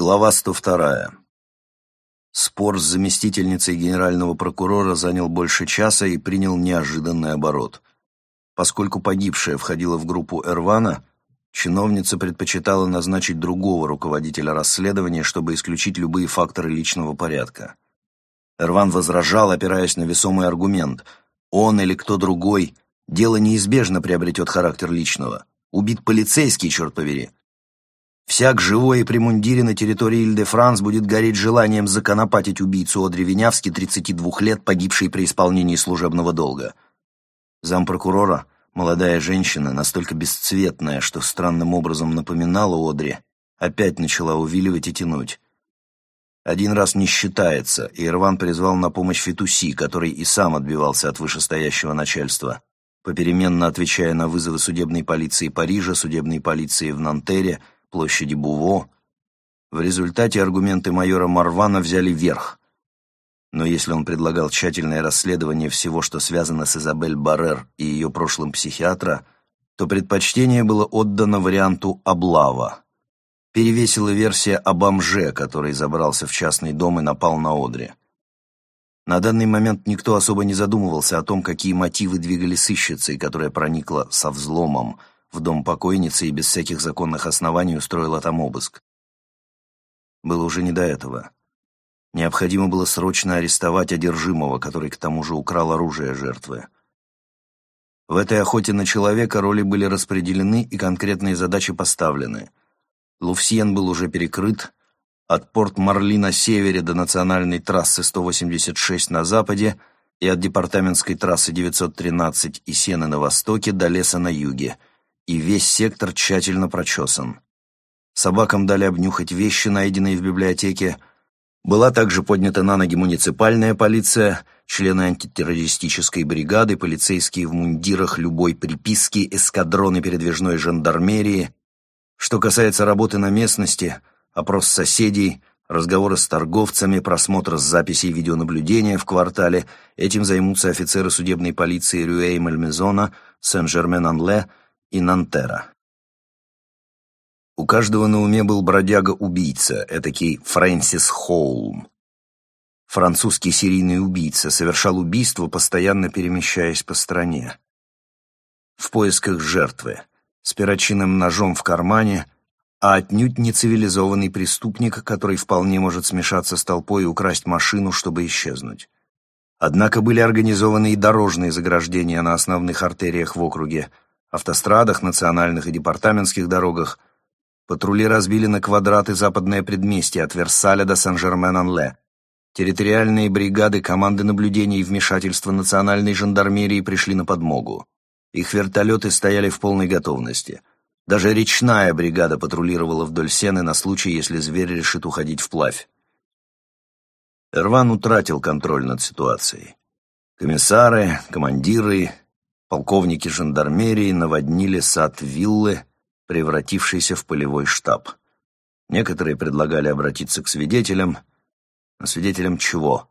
Глава 102. Спор с заместительницей генерального прокурора занял больше часа и принял неожиданный оборот. Поскольку погибшая входила в группу Эрвана, чиновница предпочитала назначить другого руководителя расследования, чтобы исключить любые факторы личного порядка. Эрван возражал, опираясь на весомый аргумент. Он или кто другой, дело неизбежно приобретет характер личного. Убит полицейский, черт побери. Всяк живой и при мундире на территории Иль-де-Франс будет гореть желанием законопатить убийцу Одри Винявски, 32 лет, погибшей при исполнении служебного долга. Зампрокурора, молодая женщина, настолько бесцветная, что странным образом напоминала Одри, опять начала увиливать и тянуть. Один раз не считается, и Ирван призвал на помощь Фитуси, который и сам отбивался от вышестоящего начальства, попеременно отвечая на вызовы судебной полиции Парижа, судебной полиции в Нантере, площади Буво. В результате аргументы майора Марвана взяли верх. Но если он предлагал тщательное расследование всего, что связано с Изабель Баррер и ее прошлым психиатра, то предпочтение было отдано варианту облава. Перевесила версия о бомже, который забрался в частный дом и напал на Одри. На данный момент никто особо не задумывался о том, какие мотивы двигали сыщицей, которая проникла со взломом – в дом покойницы и без всяких законных оснований устроила там обыск. Было уже не до этого. Необходимо было срочно арестовать одержимого, который к тому же украл оружие жертвы. В этой охоте на человека роли были распределены и конкретные задачи поставлены. Лувсьен был уже перекрыт, от порт Марли на севере до национальной трассы 186 на западе и от департаментской трассы 913 и Сены на востоке до леса на юге – и весь сектор тщательно прочесан. Собакам дали обнюхать вещи, найденные в библиотеке. Была также поднята на ноги муниципальная полиция, члены антитеррористической бригады, полицейские в мундирах любой приписки, эскадроны передвижной жандармерии. Что касается работы на местности, опрос соседей, разговоры с торговцами, просмотр записей видеонаблюдения в квартале, этим займутся офицеры судебной полиции Рюэй-Мальмезона, Сен-Жермен-Анле, и Нантера. У каждого на уме был бродяга-убийца, этакий Фрэнсис Хоулм. Французский серийный убийца совершал убийство, постоянно перемещаясь по стране. В поисках жертвы, с перочинным ножом в кармане, а отнюдь не цивилизованный преступник, который вполне может смешаться с толпой и украсть машину, чтобы исчезнуть. Однако были организованы и дорожные заграждения на основных артериях в округе – автострадах, национальных и департаментских дорогах. Патрули разбили на квадраты западное предместье от Версаля до Сен-Жермен-Ан-Ле. Территориальные бригады, команды наблюдения и вмешательства национальной жандармерии пришли на подмогу. Их вертолеты стояли в полной готовности. Даже речная бригада патрулировала вдоль Сены на случай, если зверь решит уходить вплавь. Эрван утратил контроль над ситуацией. Комиссары, командиры Полковники жандармерии наводнили сад виллы, превратившийся в полевой штаб. Некоторые предлагали обратиться к свидетелям. Но свидетелям чего?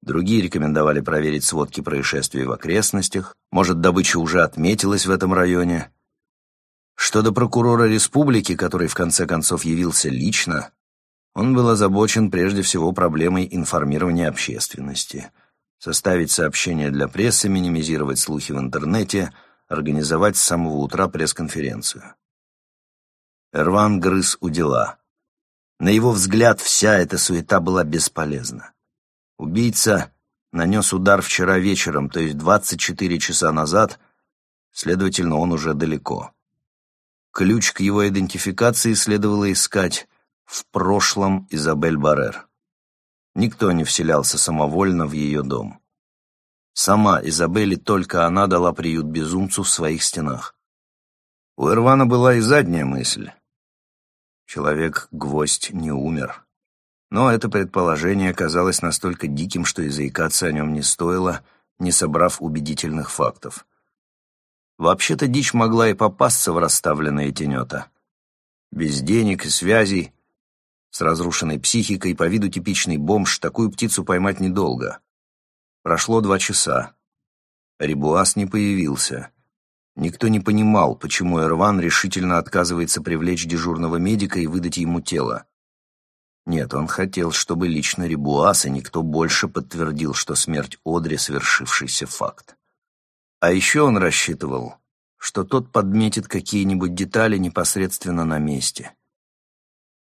Другие рекомендовали проверить сводки происшествий в окрестностях. Может, добыча уже отметилась в этом районе. Что до прокурора республики, который в конце концов явился лично, он был озабочен прежде всего проблемой информирования общественности – составить сообщения для прессы, минимизировать слухи в интернете, организовать с самого утра пресс-конференцию. Эрван грыз у дела. На его взгляд, вся эта суета была бесполезна. Убийца нанес удар вчера вечером, то есть 24 часа назад, следовательно, он уже далеко. Ключ к его идентификации следовало искать в прошлом Изабель Баррер. Никто не вселялся самовольно в ее дом. Сама Изабелли только она дала приют безумцу в своих стенах. У Ирвана была и задняя мысль. Человек-гвоздь не умер. Но это предположение казалось настолько диким, что и заикаться о нем не стоило, не собрав убедительных фактов. Вообще-то дичь могла и попасться в расставленные тенета. Без денег и связей с разрушенной психикой, по виду типичный бомж, такую птицу поймать недолго. Прошло два часа. Рибуас не появился. Никто не понимал, почему Эрван решительно отказывается привлечь дежурного медика и выдать ему тело. Нет, он хотел, чтобы лично Рибуас и никто больше подтвердил, что смерть Одри — свершившийся факт. А еще он рассчитывал, что тот подметит какие-нибудь детали непосредственно на месте.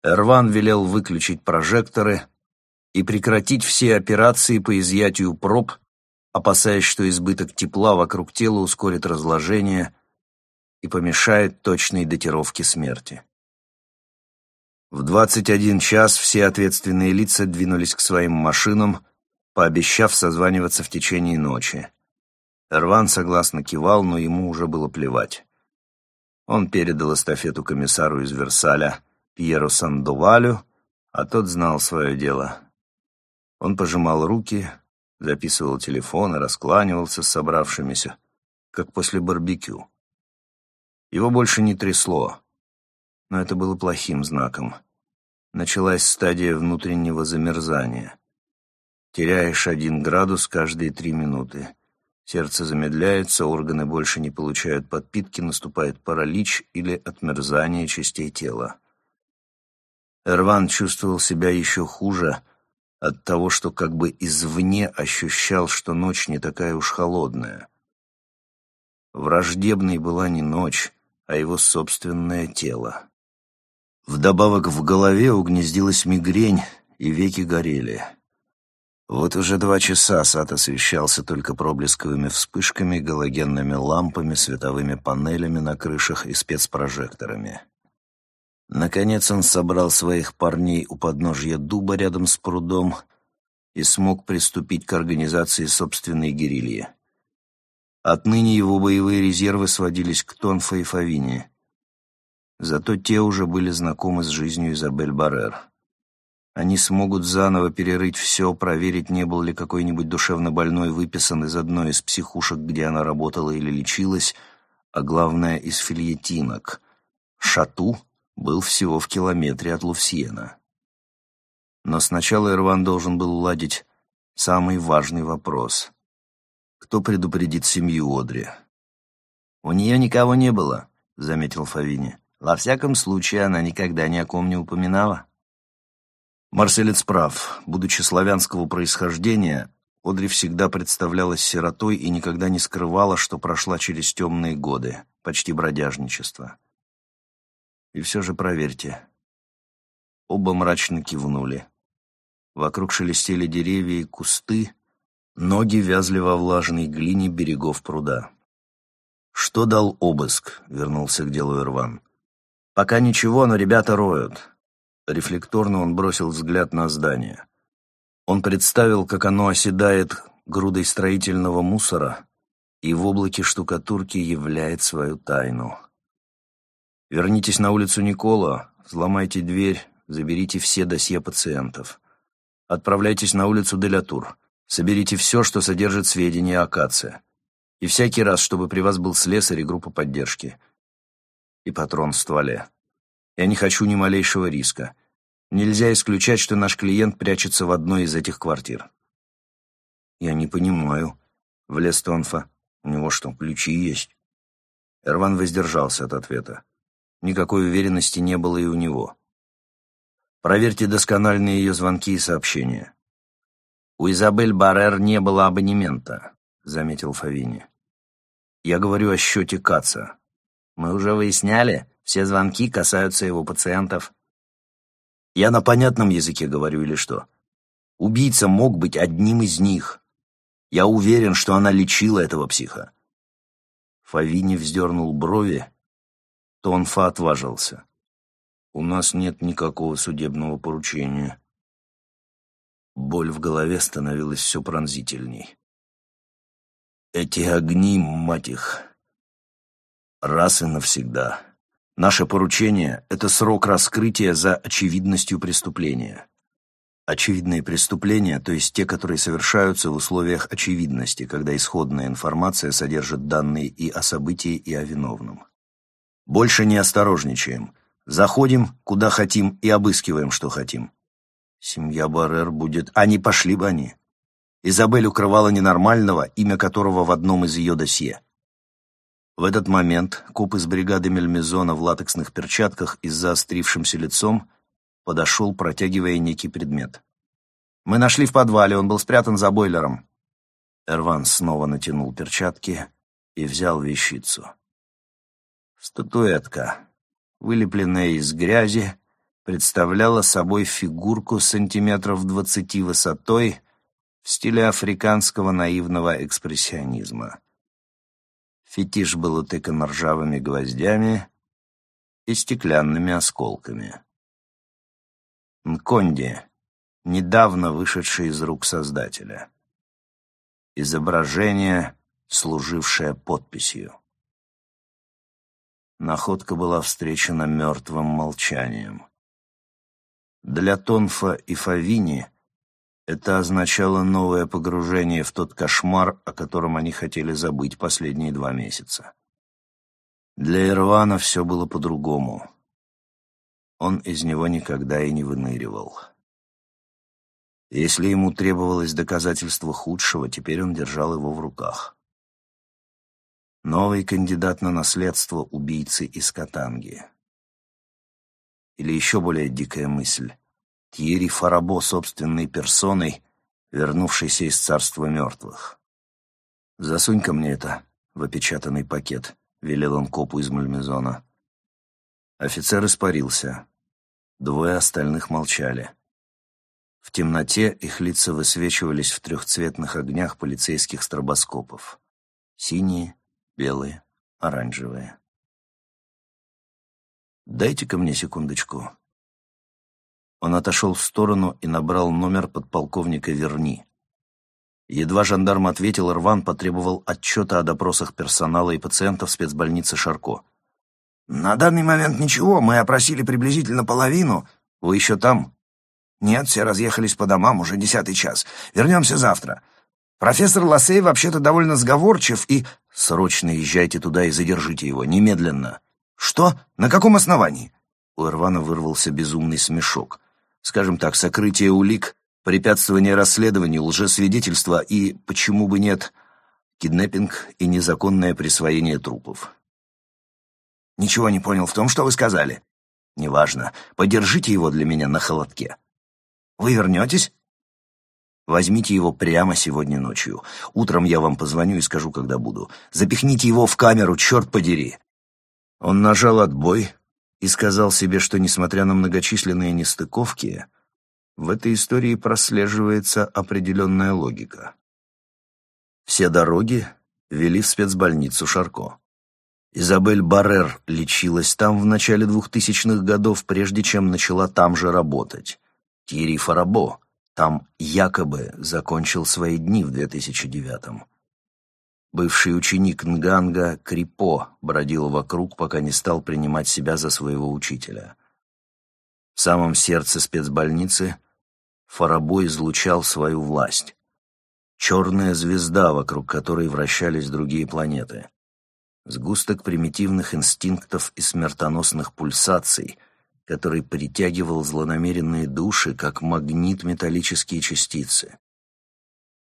Эрван велел выключить прожекторы и прекратить все операции по изъятию проб, опасаясь, что избыток тепла вокруг тела ускорит разложение и помешает точной датировке смерти. В 21 час все ответственные лица двинулись к своим машинам, пообещав созваниваться в течение ночи. Эрван согласно кивал, но ему уже было плевать. Он передал эстафету комиссару из Версаля, Пьеру Сандовалю, а тот знал свое дело. Он пожимал руки, записывал телефон и раскланивался с собравшимися, как после барбекю. Его больше не трясло, но это было плохим знаком. Началась стадия внутреннего замерзания. Теряешь один градус каждые три минуты. Сердце замедляется, органы больше не получают подпитки, наступает паралич или отмерзание частей тела. Эрван чувствовал себя еще хуже от того, что как бы извне ощущал, что ночь не такая уж холодная. Враждебной была не ночь, а его собственное тело. Вдобавок в голове угнездилась мигрень, и веки горели. Вот уже два часа сад освещался только проблесковыми вспышками, галогенными лампами, световыми панелями на крышах и спецпрожекторами. Наконец он собрал своих парней у подножья дуба рядом с прудом и смог приступить к организации собственной герильи. Отныне его боевые резервы сводились к Тонфа и Фавине. Зато те уже были знакомы с жизнью Изабель Баррер. Они смогут заново перерыть все, проверить, не был ли какой-нибудь душевно больной выписан из одной из психушек, где она работала или лечилась, а главное, из фильетинок. Шату был всего в километре от Лувсьена. Но сначала Ирван должен был уладить самый важный вопрос. Кто предупредит семью Одри? «У нее никого не было», — заметил Фавини. «Во всяком случае, она никогда ни о ком не упоминала». Марселец прав. Будучи славянского происхождения, Одри всегда представлялась сиротой и никогда не скрывала, что прошла через темные годы, почти бродяжничество. И все же проверьте. Оба мрачно кивнули. Вокруг шелестели деревья и кусты, ноги вязли во влажной глине берегов пруда. «Что дал обыск?» — вернулся к делу Ирван. «Пока ничего, но ребята роют». Рефлекторно он бросил взгляд на здание. Он представил, как оно оседает грудой строительного мусора и в облаке штукатурки являет свою тайну. Вернитесь на улицу Никола, взломайте дверь, заберите все досье пациентов. Отправляйтесь на улицу Делятур, соберите все, что содержит сведения о Каце. И всякий раз, чтобы при вас был слесарь и группа поддержки. И патрон в стволе. Я не хочу ни малейшего риска. Нельзя исключать, что наш клиент прячется в одной из этих квартир. Я не понимаю. Влез Тонфа. У него что, ключи есть? Эрван воздержался от ответа. Никакой уверенности не было и у него. Проверьте досконально ее звонки и сообщения. «У Изабель Баррер не было абонемента», — заметил Фавини. «Я говорю о счете Каца. Мы уже выясняли, все звонки касаются его пациентов». «Я на понятном языке говорю или что? Убийца мог быть одним из них. Я уверен, что она лечила этого психа». Фавини вздернул брови, Тонфа отважился. «У нас нет никакого судебного поручения». Боль в голове становилась все пронзительней. «Эти огни, мать их, раз и навсегда. Наше поручение — это срок раскрытия за очевидностью преступления. Очевидные преступления, то есть те, которые совершаются в условиях очевидности, когда исходная информация содержит данные и о событии, и о виновном. Больше не осторожничаем. Заходим, куда хотим, и обыскиваем, что хотим. Семья Баррер будет... А не пошли бы они. Изабель укрывала ненормального, имя которого в одном из ее досье. В этот момент коп из бригады Мельмезона в латексных перчатках и с заострившимся лицом подошел, протягивая некий предмет. «Мы нашли в подвале, он был спрятан за бойлером». Эрван снова натянул перчатки и взял вещицу. Статуэтка, вылепленная из грязи, представляла собой фигурку сантиметров двадцати высотой в стиле африканского наивного экспрессионизма. Фетиш был утыкан ржавыми гвоздями и стеклянными осколками. Нконди, недавно вышедший из рук Создателя. Изображение, служившее подписью. Находка была встречена мертвым молчанием. Для Тонфа и Фавини это означало новое погружение в тот кошмар, о котором они хотели забыть последние два месяца. Для Ирвана все было по-другому. Он из него никогда и не выныривал. Если ему требовалось доказательство худшего, теперь он держал его в руках. Новый кандидат на наследство убийцы из Катанги. Или еще более дикая мысль. Тьерри Фарабо собственной персоной, вернувшийся из царства мертвых. «Засунь-ка мне это в опечатанный пакет», — велел он копу из Мальмезона. Офицер испарился. Двое остальных молчали. В темноте их лица высвечивались в трехцветных огнях полицейских стробоскопов. Синие, белые, оранжевые. «Дайте-ка мне секундочку». Он отошел в сторону и набрал номер подполковника Верни. Едва жандарм ответил, Рван потребовал отчета о допросах персонала и пациентов спецбольницы Шарко. «На данный момент ничего, мы опросили приблизительно половину. Вы еще там?» «Нет, все разъехались по домам, уже десятый час. Вернемся завтра. Профессор Лассей вообще-то довольно сговорчив и...» «Срочно езжайте туда и задержите его, немедленно». «Что? На каком основании?» У Ирвана вырвался безумный смешок. «Скажем так, сокрытие улик, препятствование расследованию, лжесвидетельство и, почему бы нет, киднеппинг и незаконное присвоение трупов». «Ничего не понял в том, что вы сказали». «Неважно. Подержите его для меня на холодке». «Вы вернетесь?» Возьмите его прямо сегодня ночью. Утром я вам позвоню и скажу, когда буду. Запихните его в камеру, черт подери!» Он нажал отбой и сказал себе, что, несмотря на многочисленные нестыковки, в этой истории прослеживается определенная логика. Все дороги вели в спецбольницу Шарко. Изабель Баррер лечилась там в начале двухтысячных годов, прежде чем начала там же работать. Тири Фарабо там якобы закончил свои дни в 2009-м. Бывший ученик Нганга Крипо бродил вокруг, пока не стал принимать себя за своего учителя. В самом сердце спецбольницы Фарабо излучал свою власть. Черная звезда, вокруг которой вращались другие планеты. Сгусток примитивных инстинктов и смертоносных пульсаций — который притягивал злонамеренные души, как магнит металлические частицы.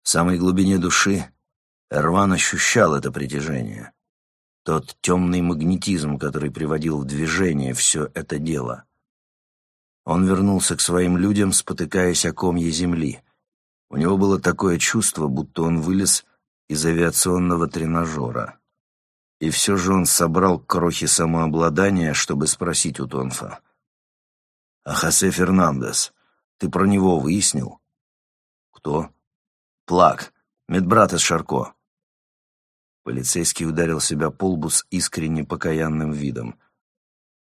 В самой глубине души Эрван ощущал это притяжение. Тот темный магнетизм, который приводил в движение все это дело. Он вернулся к своим людям, спотыкаясь о комье земли. У него было такое чувство, будто он вылез из авиационного тренажера. И все же он собрал крохи самообладания, чтобы спросить у Тонфа. А Хосе Фернандес, ты про него выяснил? Кто? Плак, медбрат из Шарко. Полицейский ударил себя по лбу с искренне покаянным видом.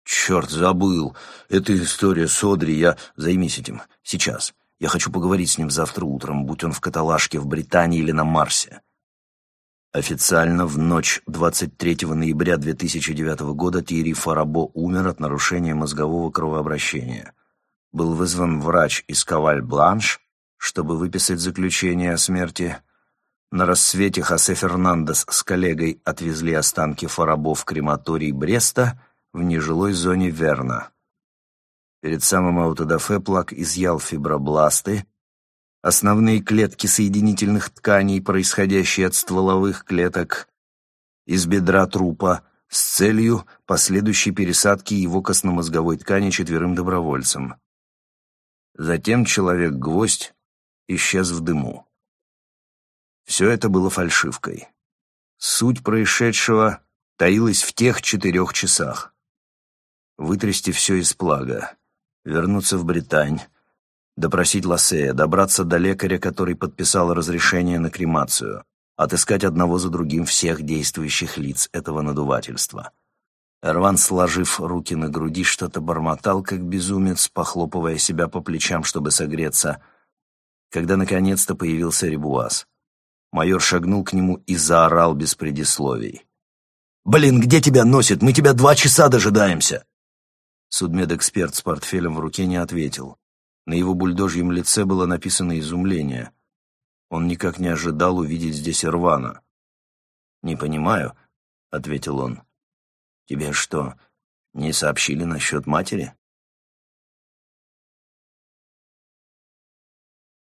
«Черт, забыл! Это история с Одри, я... Займись этим. Сейчас. Я хочу поговорить с ним завтра утром, будь он в каталажке в Британии или на Марсе». Официально в ночь 23 ноября 2009 года Тири Фарабо умер от нарушения мозгового кровообращения. Был вызван врач из Каваль-Бланш, чтобы выписать заключение о смерти. На рассвете Хосе Фернандес с коллегой отвезли останки Фарабо в крематорий Бреста в нежилой зоне Верна. Перед самым аутодафе Плак изъял фибробласты, основные клетки соединительных тканей, происходящие от стволовых клеток, из бедра трупа, с целью последующей пересадки его костномозговой ткани четверым добровольцам. Затем человек-гвоздь исчез в дыму. Все это было фальшивкой. Суть происшедшего таилась в тех четырех часах. Вытрясти все из плага, вернуться в Британь, допросить Лассея, добраться до лекаря, который подписал разрешение на кремацию, отыскать одного за другим всех действующих лиц этого надувательства. Эрван, сложив руки на груди, что-то бормотал, как безумец, похлопывая себя по плечам, чтобы согреться, когда наконец-то появился Ребуаз. Майор шагнул к нему и заорал без предисловий. «Блин, где тебя носит? Мы тебя два часа дожидаемся!» Судмедэксперт с портфелем в руке не ответил. На его бульдожьем лице было написано изумление. Он никак не ожидал увидеть здесь Ирвана. «Не понимаю», — ответил он. «Тебе что, не сообщили насчет матери?»